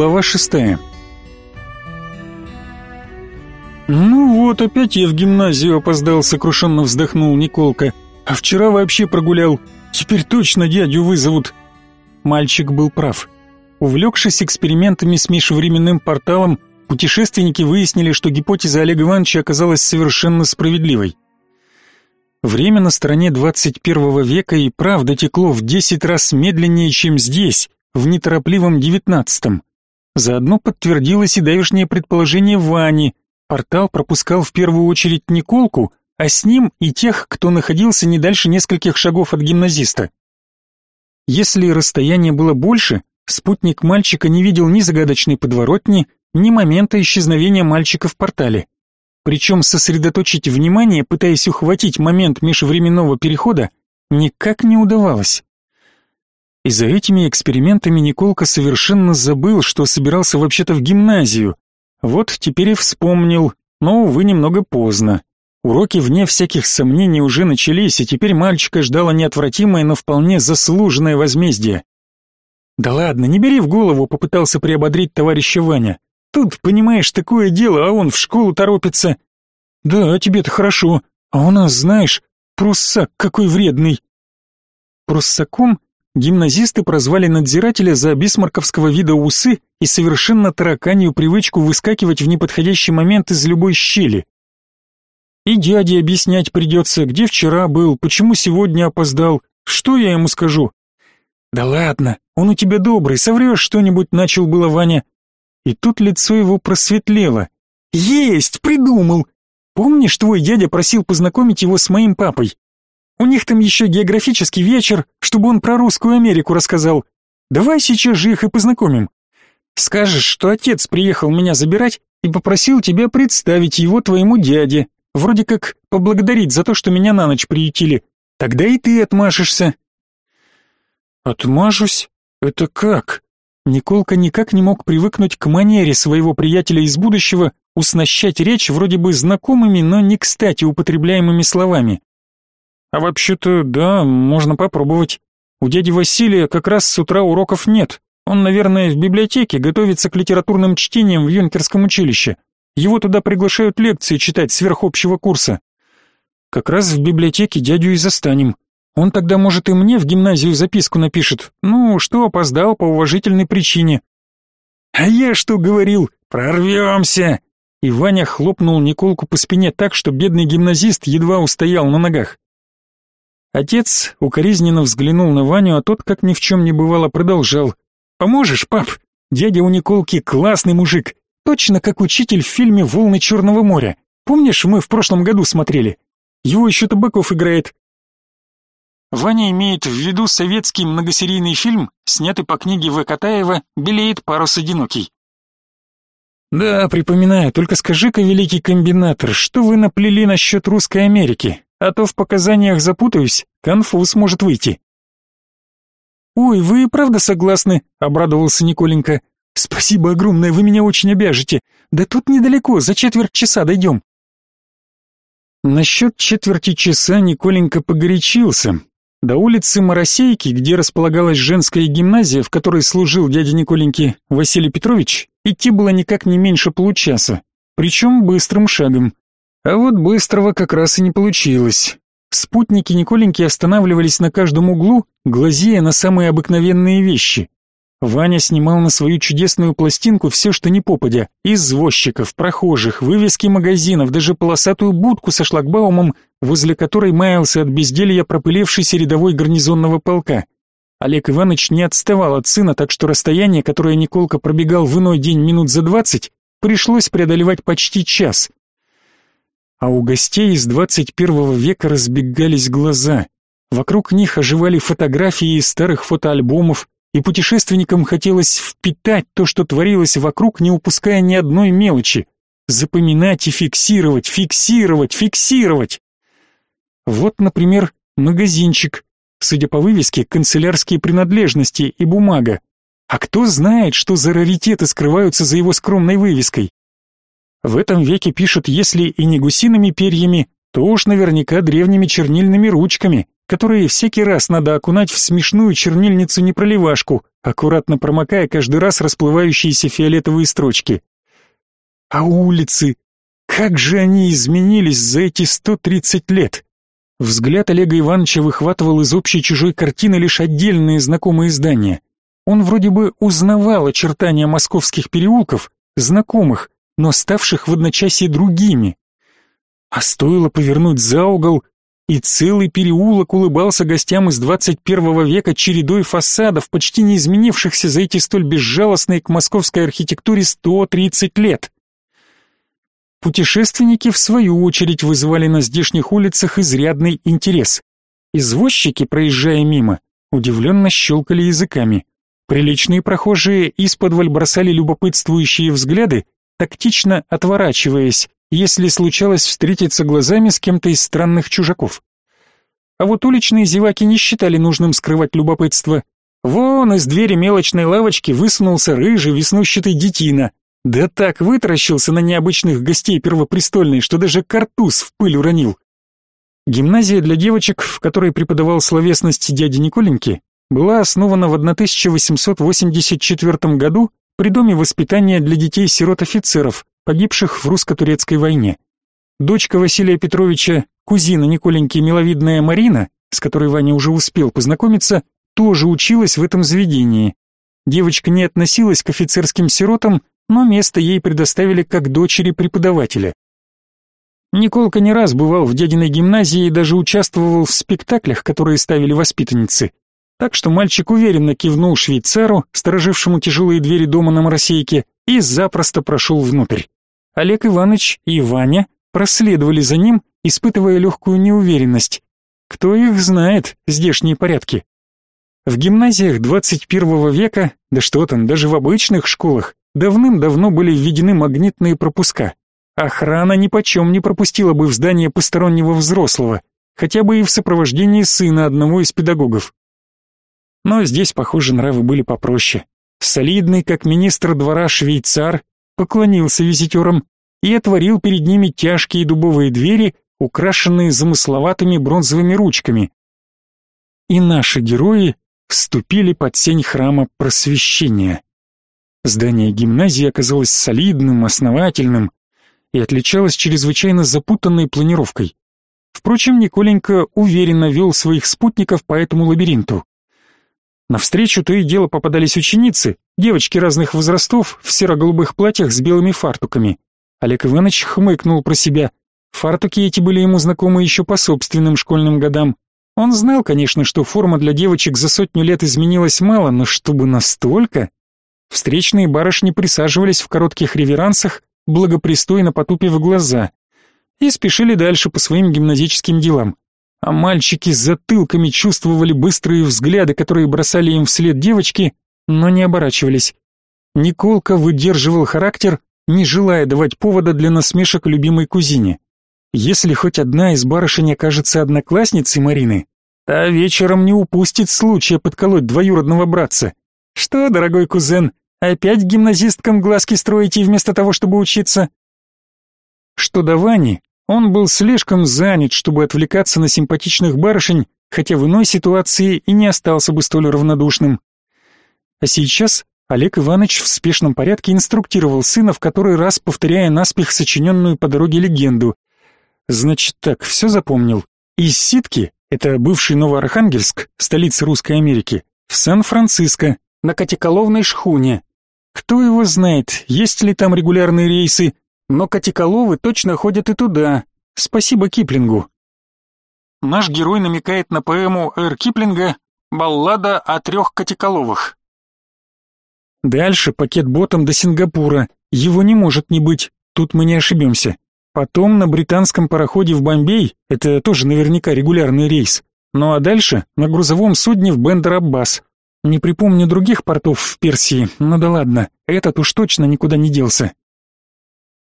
Глава шестая «Ну вот, опять я в гимназию опоздал», — сокрушенно вздохнул Николка. «А вчера вообще прогулял. Теперь точно дядю вызовут». Мальчик был прав. Увлекшись экспериментами с межвременным порталом, путешественники выяснили, что гипотеза Олега Ивановича оказалась совершенно справедливой. Время на стороне 21 века и правда текло в 10 раз медленнее, чем здесь, в неторопливом девятнадцатом. Заодно подтвердилось и давешнее предположение Вани, Портал пропускал в первую очередь Николку, а с ним и тех, кто находился не дальше нескольких шагов от гимназиста. Если расстояние было больше, спутник мальчика не видел ни загадочной подворотни, ни момента исчезновения мальчика в портале. Причем сосредоточить внимание, пытаясь ухватить момент межвременного перехода, никак не удавалось. И за этими экспериментами Николка совершенно забыл, что собирался вообще-то в гимназию, вот теперь и вспомнил, но, увы, немного поздно. Уроки, вне всяких сомнений, уже начались, и теперь мальчика ждало неотвратимое, но вполне заслуженное возмездие. «Да ладно, не бери в голову», — попытался приободрить товарища Ваня. «Тут, понимаешь, такое дело, а он в школу торопится». «Да, тебе-то хорошо, а у нас, знаешь, пруссак какой вредный». Пруссаком гимназисты прозвали надзирателя за бисмарковского вида усы и совершенно тараканью привычку выскакивать в неподходящий момент из любой щели. И дяде объяснять придется, где вчера был, почему сегодня опоздал, что я ему скажу. Да ладно, он у тебя добрый, соврешь что-нибудь, начал было Ваня. И тут лицо его просветлело. Есть, придумал. Помнишь, твой дядя просил познакомить его с моим папой? У них там еще географический вечер, чтобы он про русскую Америку рассказал. Давай сейчас же их и познакомим. Скажешь, что отец приехал меня забирать и попросил тебя представить его твоему дяде, вроде как поблагодарить за то, что меня на ночь приютили. Тогда и ты отмашешься. Отмажусь? Это как? Николка никак не мог привыкнуть к манере своего приятеля из будущего уснащать речь вроде бы знакомыми, но не кстати употребляемыми словами. А вообще-то, да, можно попробовать. У дяди Василия как раз с утра уроков нет. Он, наверное, в библиотеке готовится к литературным чтениям в юнкерском училище. Его туда приглашают лекции читать сверхобщего курса. Как раз в библиотеке дядю и застанем. Он тогда, может, и мне в гимназию записку напишет. Ну, что опоздал по уважительной причине. А я что говорил? Прорвемся! И Ваня хлопнул Николку по спине так, что бедный гимназист едва устоял на ногах. Отец укоризненно взглянул на Ваню, а тот, как ни в чем не бывало, продолжал. «Поможешь, пап? Дядя у Николки классный мужик, точно как учитель в фильме «Волны Черного моря». Помнишь, мы в прошлом году смотрели? Его еще Табаков играет». Ваня имеет в виду советский многосерийный фильм, снятый по книге В. Катаева «Белеет парус одинокий». «Да, припоминаю, только скажи-ка, великий комбинатор, что вы наплели насчет русской Америки? А то в показаниях запутаюсь, конфуз может выйти. Ой, вы правда согласны, обрадовался Николенька. Спасибо огромное, вы меня очень обяжете. Да тут недалеко, за четверть часа дойдем. Насчет четверти часа Николенька погорячился. До улицы Моросейки, где располагалась женская гимназия, в которой служил дядя Николеньки Василий Петрович, идти было никак не меньше получаса, причем быстрым шагом. А вот быстрого как раз и не получилось. Спутники Николеньки останавливались на каждом углу, глазея на самые обыкновенные вещи. Ваня снимал на свою чудесную пластинку все, что не попадя. Извозчиков, прохожих, вывески магазинов, даже полосатую будку со шлагбаумом, возле которой маялся от безделья пропылевшийся рядовой гарнизонного полка. Олег Иванович не отставал от сына, так что расстояние, которое Николка пробегал в иной день минут за двадцать, пришлось преодолевать почти час а у гостей из 21 века разбегались глаза. Вокруг них оживали фотографии из старых фотоальбомов, и путешественникам хотелось впитать то, что творилось вокруг, не упуская ни одной мелочи. Запоминать и фиксировать, фиксировать, фиксировать. Вот, например, магазинчик. Судя по вывеске, канцелярские принадлежности и бумага. А кто знает, что за раритеты скрываются за его скромной вывеской? В этом веке пишут, если и не гусиными перьями, то уж наверняка древними чернильными ручками, которые всякий раз надо окунать в смешную чернильницу-непроливашку, аккуратно промокая каждый раз расплывающиеся фиолетовые строчки. А улицы, как же они изменились за эти 130 лет! Взгляд Олега Ивановича выхватывал из общей чужой картины лишь отдельные знакомые здания. Он вроде бы узнавал очертания московских переулков, знакомых, но ставших в одночасье другими. А стоило повернуть за угол, и целый переулок улыбался гостям из 21 века чередой фасадов, почти не изменившихся за эти столь безжалостные к московской архитектуре 130 лет. Путешественники, в свою очередь, вызывали на здешних улицах изрядный интерес. Извозчики, проезжая мимо, удивленно щелкали языками. Приличные прохожие из-под бросали любопытствующие взгляды, тактично отворачиваясь, если случалось встретиться глазами с кем-то из странных чужаков. А вот уличные зеваки не считали нужным скрывать любопытство. Вон из двери мелочной лавочки высунулся рыжий веснущатый детина, да так вытаращился на необычных гостей первопрестольной, что даже картуз в пыль уронил. Гимназия для девочек, в которой преподавал словесность дяди Николеньки, была основана в 1884 году при Доме воспитания для детей-сирот офицеров, погибших в русско-турецкой войне. Дочка Василия Петровича, кузина Николеньки миловидная Марина, с которой Ваня уже успел познакомиться, тоже училась в этом заведении. Девочка не относилась к офицерским сиротам, но место ей предоставили как дочери преподавателя. Николка не раз бывал в дядиной гимназии и даже участвовал в спектаклях, которые ставили воспитанницы. Так что мальчик уверенно кивнул швейцару, сторожившему тяжелые двери дома на Моросейке, и запросто прошел внутрь. Олег Иванович и Ваня проследовали за ним, испытывая легкую неуверенность. Кто их знает, здешние порядки? В гимназиях 21 века, да что там, даже в обычных школах, давным-давно были введены магнитные пропуска. Охрана ни почем не пропустила бы в здание постороннего взрослого, хотя бы и в сопровождении сына одного из педагогов. Но здесь, похоже, нравы были попроще. Солидный, как министр двора швейцар, поклонился визитерам и отворил перед ними тяжкие дубовые двери, украшенные замысловатыми бронзовыми ручками. И наши герои вступили под сень храма просвещения. Здание гимназии оказалось солидным, основательным и отличалось чрезвычайно запутанной планировкой. Впрочем, Николенька уверенно вел своих спутников по этому лабиринту. Навстречу то и дело попадались ученицы, девочки разных возрастов в серо-голубых платьях с белыми фартуками. Олег Иванович хмыкнул про себя. Фартуки эти были ему знакомы еще по собственным школьным годам. Он знал, конечно, что форма для девочек за сотню лет изменилась мало, но чтобы настолько... Встречные барышни присаживались в коротких реверансах, благопристойно потупив глаза, и спешили дальше по своим гимназическим делам. А мальчики затылками чувствовали быстрые взгляды, которые бросали им вслед девочки, но не оборачивались. Николка выдерживал характер, не желая давать повода для насмешек любимой кузине. Если хоть одна из барышень окажется одноклассницей Марины, та вечером не упустит случая подколоть двоюродного братца. Что, дорогой кузен, Опять гимназисткам глазки строите вместо того, чтобы учиться? Что до Вани, он был слишком занят, чтобы отвлекаться на симпатичных барышень, хотя в иной ситуации и не остался бы столь равнодушным. А сейчас Олег Иванович в спешном порядке инструктировал сына, в который раз повторяя наспех сочиненную по дороге легенду. Значит так, все запомнил. Из Ситки, это бывший Новоархангельск, столица Русской Америки, в Сан-Франциско, на Катиколовной шхуне, кто его знает, есть ли там регулярные рейсы, но Катиколовы точно ходят и туда. Спасибо Киплингу. Наш герой намекает на поэму Эр Киплинга «Баллада о трех Катиколовых». Дальше пакет ботом до Сингапура. Его не может не быть, тут мы не ошибемся. Потом на британском пароходе в Бомбей, это тоже наверняка регулярный рейс. Ну а дальше на грузовом судне в Бендер-Аббас. Не припомню других портов в Персии, но да ладно, этот уж точно никуда не делся.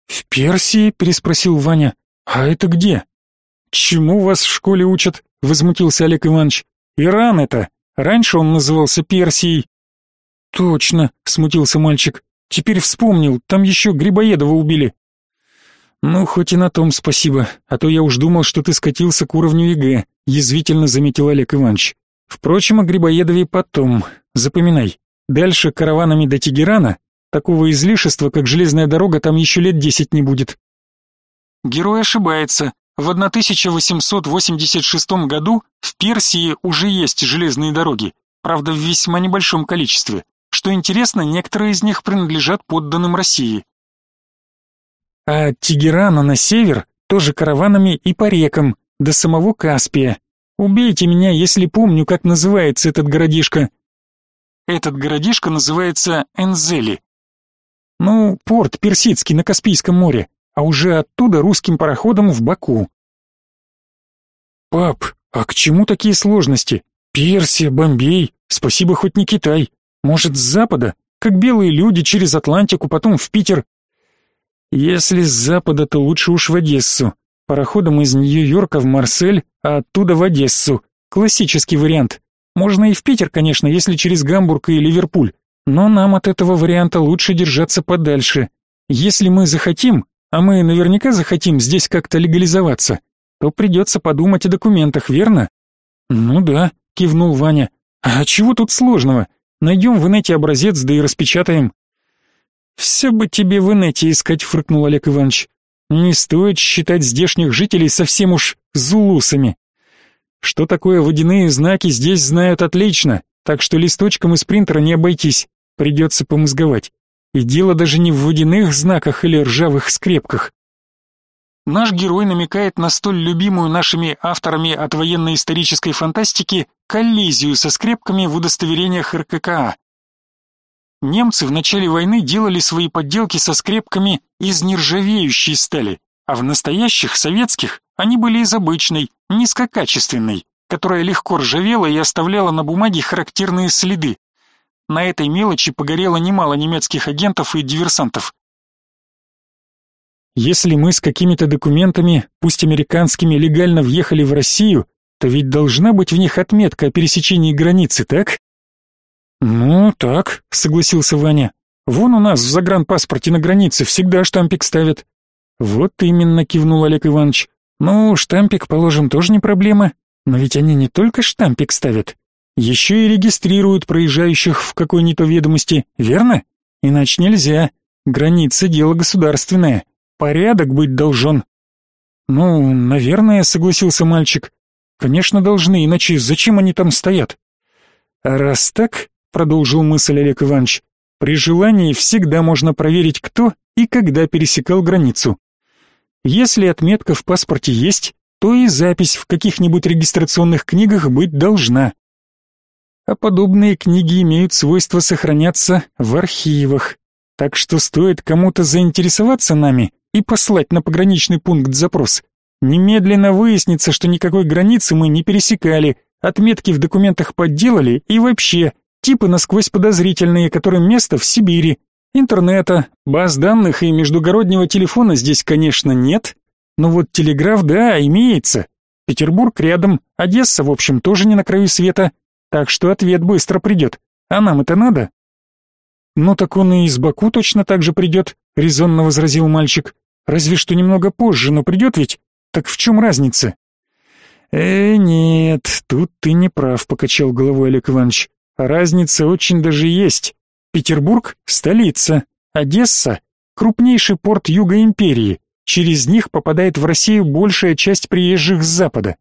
«В Персии?» — переспросил Ваня. «А это где?» «Чему вас в школе учат?» — возмутился Олег Иванович. «Иран это. Раньше он назывался Персией». «Точно», — смутился мальчик. «Теперь вспомнил, там еще Грибоедова убили». Ну, хоть и на том спасибо, а то я уж думал, что ты скатился к уровню ЕГЭ, язвительно заметил Олег Иванович. Впрочем, о Грибоедове потом. Запоминай. Дальше караванами до Тегерана такого излишества, как железная дорога, там еще лет десять не будет. Герой ошибается. В 1886 году в Персии уже есть железные дороги, правда в весьма небольшом количестве. Что интересно, некоторые из них принадлежат подданным России. А от Тегерана на север тоже караванами и по рекам, до самого Каспия. Убейте меня, если помню, как называется этот городишко. Этот городишко называется Энзели. Ну, порт персидский на Каспийском море, а уже оттуда русским пароходом в Баку. Пап, а к чему такие сложности? Персия, Бомбей, спасибо хоть не Китай. Может, с запада, как белые люди через Атлантику, потом в Питер. Если с запада, то лучше уж в Одессу. Пароходом из Нью-Йорка в Марсель, а оттуда в Одессу. Классический вариант. Можно и в Питер, конечно, если через Гамбург и Ливерпуль. Но нам от этого варианта лучше держаться подальше. Если мы захотим, а мы наверняка захотим здесь как-то легализоваться, то придется подумать о документах, верно? Ну да, кивнул Ваня. А чего тут сложного? Найдем в инете образец, да и распечатаем. Все бы тебе в инете искать, фыркнул Олег Иванович. Не стоит считать здешних жителей совсем уж зулусами. Что такое водяные знаки, здесь знают отлично, так что листочком из принтера не обойтись, придется помозговать. И дело даже не в водяных знаках или ржавых скрепках. Наш герой намекает на столь любимую нашими авторами от военно-исторической фантастики коллизию со скрепками в удостоверениях РККА. Немцы в начале войны делали свои подделки со скрепками из нержавеющей стали, а в настоящих советских они были из обычной, низкокачественной, которая легко ржавела и оставляла на бумаге характерные следы. На этой мелочи погорело немало немецких агентов и диверсантов. Если мы с какими-то документами, пусть американскими, легально въехали в Россию, то ведь должна быть в них отметка о пересечении границы, так? «Ну, так», — согласился Ваня. «Вон у нас в загранпаспорте на границе всегда штампик ставят». «Вот именно», — кивнул Олег Иванович. «Ну, штампик, положим, тоже не проблема. Но ведь они не только штампик ставят, еще и регистрируют проезжающих в какой-нибудь ведомости, верно? Иначе нельзя. Граница — дело государственное. Порядок быть должен». «Ну, наверное», — согласился мальчик. «Конечно, должны, иначе зачем они там стоят?» «А раз так, продолжил мысль Олег Иванович. При желании всегда можно проверить, кто и когда пересекал границу. Если отметка в паспорте есть, то и запись в каких-нибудь регистрационных книгах быть должна. А подобные книги имеют свойство сохраняться в архивах. Так что стоит кому-то заинтересоваться нами и послать на пограничный пункт запрос. Немедленно выяснится, что никакой границы мы не пересекали, отметки в документах подделали и вообще Типы насквозь подозрительные, которым место в Сибири. Интернета, баз данных и междугороднего телефона здесь, конечно, нет. Но вот телеграф, да, имеется. Петербург рядом, Одесса, в общем, тоже не на краю света. Так что ответ быстро придет. А нам это надо? Ну так он и из Баку точно так же придет, резонно возразил мальчик. Разве что немного позже, но придет ведь? Так в чем разница? Э, нет, тут ты не прав, покачал головой Олег Иванович. Разница очень даже есть. Петербург — столица, Одесса — крупнейший порт Юга Империи. Через них попадает в Россию большая часть приезжих с запада.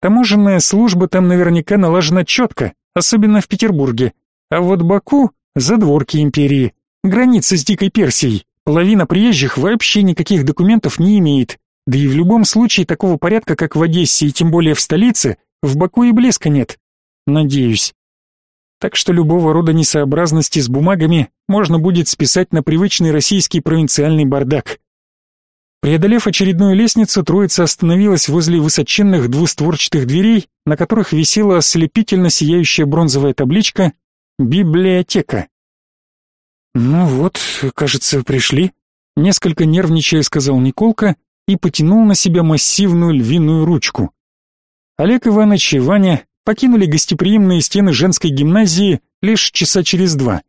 Таможенная служба там наверняка налажена четко, особенно в Петербурге. А вот Баку — задворки империи, граница с Дикой Персией. Половина приезжих вообще никаких документов не имеет. Да и в любом случае такого порядка, как в Одессе и тем более в столице, в Баку и блеска нет. Надеюсь так что любого рода несообразности с бумагами можно будет списать на привычный российский провинциальный бардак. Преодолев очередную лестницу, троица остановилась возле высоченных двустворчатых дверей, на которых висела ослепительно сияющая бронзовая табличка «Библиотека». «Ну вот, кажется, пришли», — несколько нервничая сказал Николка и потянул на себя массивную львиную ручку. Олег Иванович и Ваня покинули гостеприимные стены женской гимназии лишь часа через два.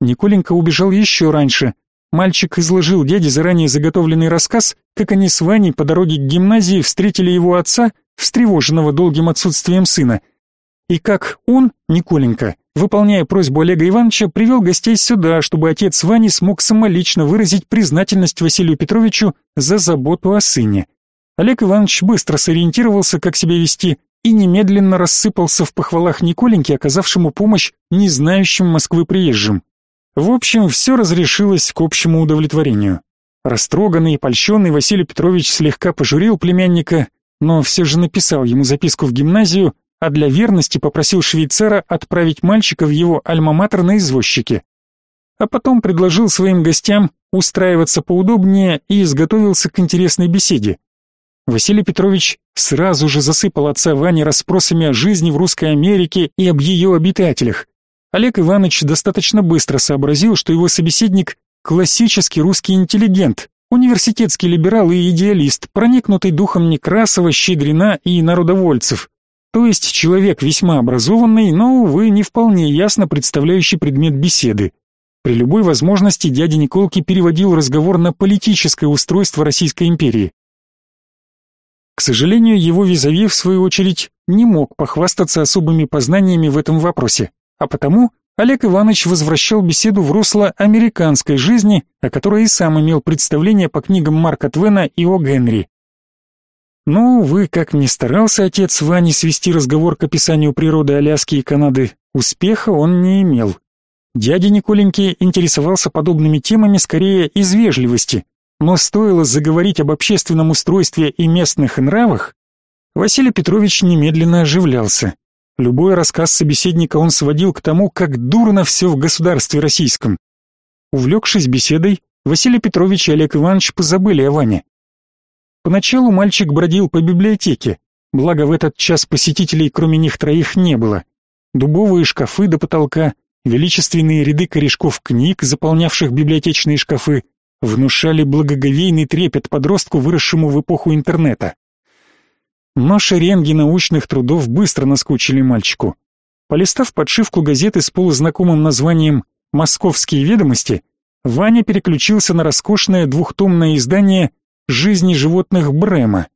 Николенька убежал еще раньше, Мальчик изложил дяде заранее заготовленный рассказ, как они с Ваней по дороге к гимназии встретили его отца, встревоженного долгим отсутствием сына, и как он, Николенька, выполняя просьбу Олега Ивановича, привел гостей сюда, чтобы отец Вани смог самолично выразить признательность Василию Петровичу за заботу о сыне. Олег Иванович быстро сориентировался, как себя вести, и немедленно рассыпался в похвалах Николеньке, оказавшему помощь не знающим Москвы приезжим. В общем, все разрешилось к общему удовлетворению. Растроганный и польщенный Василий Петрович слегка пожурил племянника, но все же написал ему записку в гимназию, а для верности попросил швейцара отправить мальчика в его альма-матер на извозчике. А потом предложил своим гостям устраиваться поудобнее и изготовился к интересной беседе. Василий Петрович сразу же засыпал отца Вани расспросами о жизни в Русской Америке и об ее обитателях. Олег Иванович достаточно быстро сообразил, что его собеседник – классический русский интеллигент, университетский либерал и идеалист, проникнутый духом Некрасова, Щедрина и народовольцев. То есть человек весьма образованный, но, увы, не вполне ясно представляющий предмет беседы. При любой возможности дядя Николки переводил разговор на политическое устройство Российской империи. К сожалению, его визави, в свою очередь, не мог похвастаться особыми познаниями в этом вопросе, а потому Олег Иванович возвращал беседу в русло американской жизни, о которой и сам имел представление по книгам Марка Твена и О. Генри. Но, увы, как ни старался отец Вани свести разговор к описанию природы Аляски и Канады, успеха он не имел. Дядя Николеньки интересовался подобными темами скорее из вежливости, но стоило заговорить об общественном устройстве и местных нравах, Василий Петрович немедленно оживлялся. Любой рассказ собеседника он сводил к тому, как дурно все в государстве российском. Увлекшись беседой, Василий Петрович и Олег Иванович позабыли о Ване. Поначалу мальчик бродил по библиотеке, благо в этот час посетителей кроме них троих не было. Дубовые шкафы до потолка, величественные ряды корешков книг, заполнявших библиотечные шкафы, внушали благоговейный трепет подростку, выросшему в эпоху интернета. Но шеренги научных трудов быстро наскучили мальчику. Полистав подшивку газеты с полузнакомым названием «Московские ведомости», Ваня переключился на роскошное двухтомное издание «Жизни животных Брема».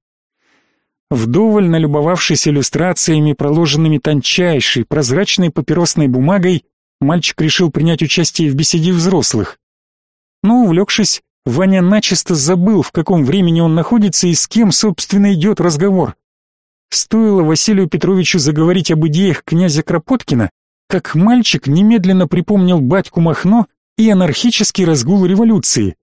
Вдоволь налюбовавшись иллюстрациями, проложенными тончайшей, прозрачной папиросной бумагой, мальчик решил принять участие в беседе взрослых. Но, увлекшись, Ваня начисто забыл, в каком времени он находится и с кем, собственно, идет разговор. Стоило Василию Петровичу заговорить об идеях князя Кропоткина, как мальчик немедленно припомнил батьку Махно и анархический разгул революции.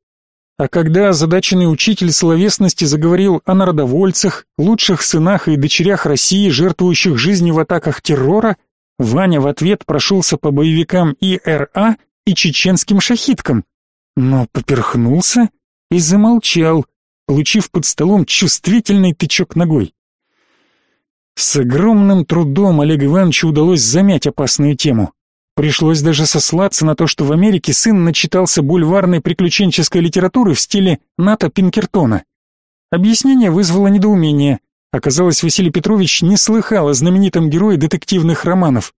А когда озадаченный учитель словесности заговорил о народовольцах, лучших сынах и дочерях России, жертвующих жизнью в атаках террора, Ваня в ответ прошелся по боевикам ИРА и чеченским шахиткам но поперхнулся и замолчал, получив под столом чувствительный тычок ногой. С огромным трудом Олегу Ивановичу удалось замять опасную тему. Пришлось даже сослаться на то, что в Америке сын начитался бульварной приключенческой литературы в стиле Ната Пинкертона. Объяснение вызвало недоумение. Оказалось, Василий Петрович не слыхал о знаменитом герое детективных романов.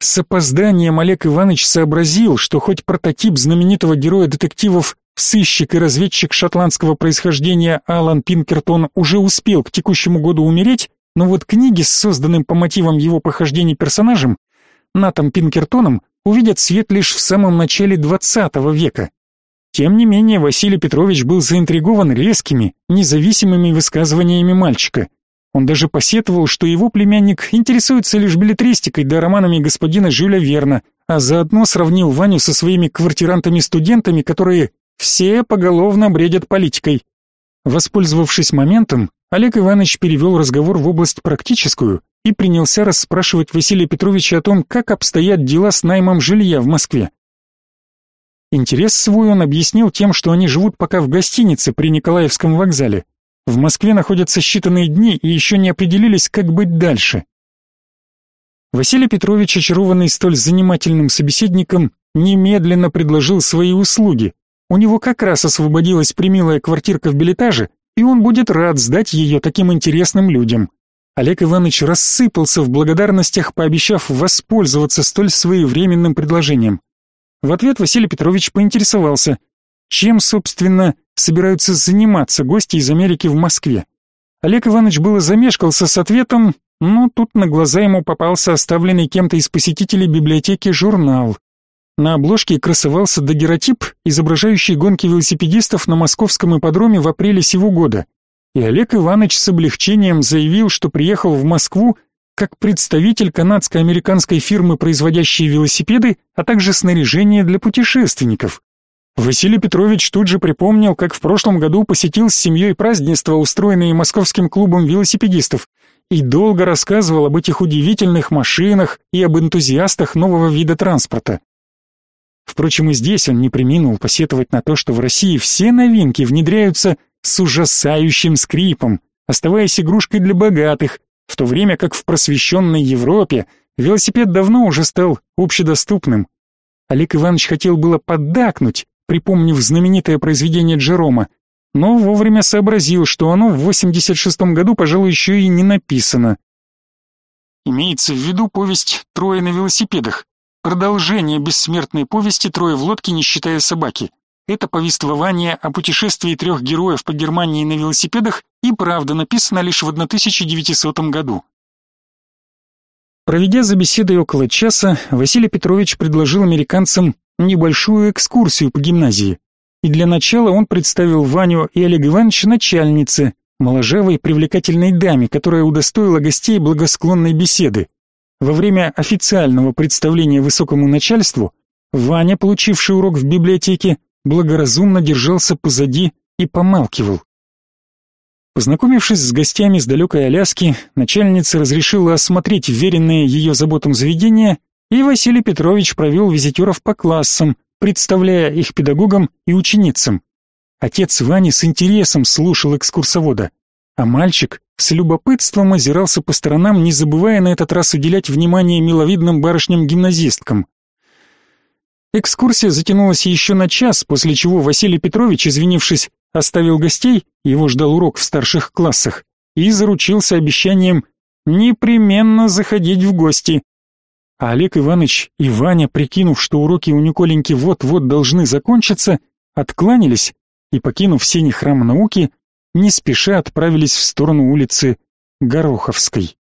С опозданием Олег Иванович сообразил, что хоть прототип знаменитого героя детективов, сыщик и разведчик шотландского происхождения Алан Пинкертон уже успел к текущему году умереть, но вот книги с созданным по мотивам его похождений персонажем, Натом Пинкертоном, увидят свет лишь в самом начале XX века. Тем не менее, Василий Петрович был заинтригован резкими, независимыми высказываниями мальчика – он даже посетовал, что его племянник интересуется лишь билетристикой да романами господина Жюля Верна, а заодно сравнил Ваню со своими квартирантами-студентами, которые все поголовно бредят политикой. Воспользовавшись моментом, Олег Иванович перевел разговор в область практическую и принялся расспрашивать Василия Петровича о том, как обстоят дела с наймом жилья в Москве. Интерес свой он объяснил тем, что они живут пока в гостинице при Николаевском вокзале, в Москве находятся считанные дни и еще не определились, как быть дальше. Василий Петрович, очарованный столь занимательным собеседником, немедленно предложил свои услуги. У него как раз освободилась примилая квартирка в билетаже, и он будет рад сдать ее таким интересным людям. Олег Иванович рассыпался в благодарностях, пообещав воспользоваться столь своевременным предложением. В ответ Василий Петрович поинтересовался, чем, собственно, собираются заниматься гости из Америки в Москве. Олег Иванович было замешкался с ответом, но тут на глаза ему попался оставленный кем-то из посетителей библиотеки журнал. На обложке красовался дагеротип, изображающий гонки велосипедистов на московском ипподроме в апреле сего года. И Олег Иванович с облегчением заявил, что приехал в Москву как представитель канадско-американской фирмы, производящей велосипеды, а также снаряжение для путешественников. Василий Петрович тут же припомнил, как в прошлом году посетил с семьей празднества, устроенные Московским клубом велосипедистов, и долго рассказывал об этих удивительных машинах и об энтузиастах нового вида транспорта. Впрочем, и здесь он не преминул посетовать на то, что в России все новинки внедряются с ужасающим скрипом, оставаясь игрушкой для богатых, в то время как в просвещенной Европе велосипед давно уже стал общедоступным. Олег Иванович хотел было поддакнуть, припомнив знаменитое произведение Джерома, но вовремя сообразил, что оно в 86 году, пожалуй, еще и не написано. Имеется в виду повесть «Трое на велосипедах», Продолжение бессмертной повести «Трое в лодке, не считая собаки». Это повествование о путешествии трех героев по Германии на велосипедах и правда написано лишь в 1900 году. Проведя за беседой около часа, Василий Петрович предложил американцам небольшую экскурсию по гимназии. И для начала он представил Ваню и Олег Ивановича начальнице, моложавой привлекательной даме, которая удостоила гостей благосклонной беседы. Во время официального представления высокому начальству Ваня, получивший урок в библиотеке, благоразумно держался позади и помалкивал. Познакомившись с гостями с далекой Аляски, начальница разрешила осмотреть веренные ее заботам заведения, и Василий Петрович провел визитеров по классам, представляя их педагогам и ученицам. Отец Вани с интересом слушал экскурсовода, а мальчик с любопытством озирался по сторонам, не забывая на этот раз уделять внимание миловидным барышням-гимназисткам. Экскурсия затянулась еще на час, после чего Василий Петрович, извинившись, оставил гостей, его ждал урок в старших классах, и заручился обещанием непременно заходить в гости. А Олег Иванович и Ваня, прикинув, что уроки у Николеньки вот-вот должны закончиться, откланялись и, покинув синий храм науки, не спеша отправились в сторону улицы Гороховской.